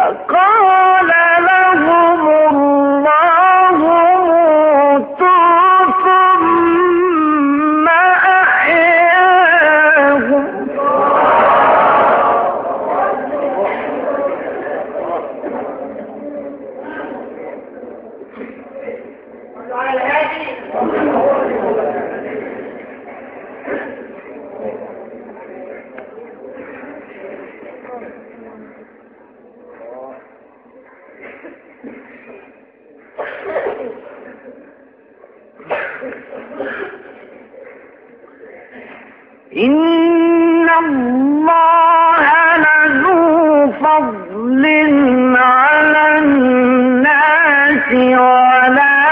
فقال لهم الله إن الله لذو فضل على الناس ولكن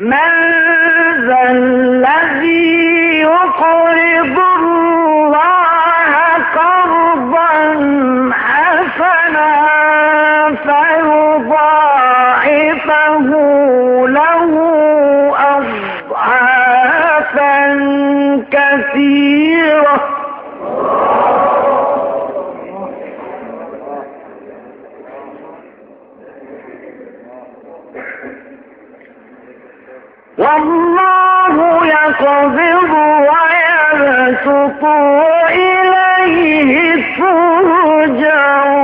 من ذا الذي يقرض الله قرضا حسنا فيضاعفه كثيرة والله يقبض ويبسط إليه ترجعون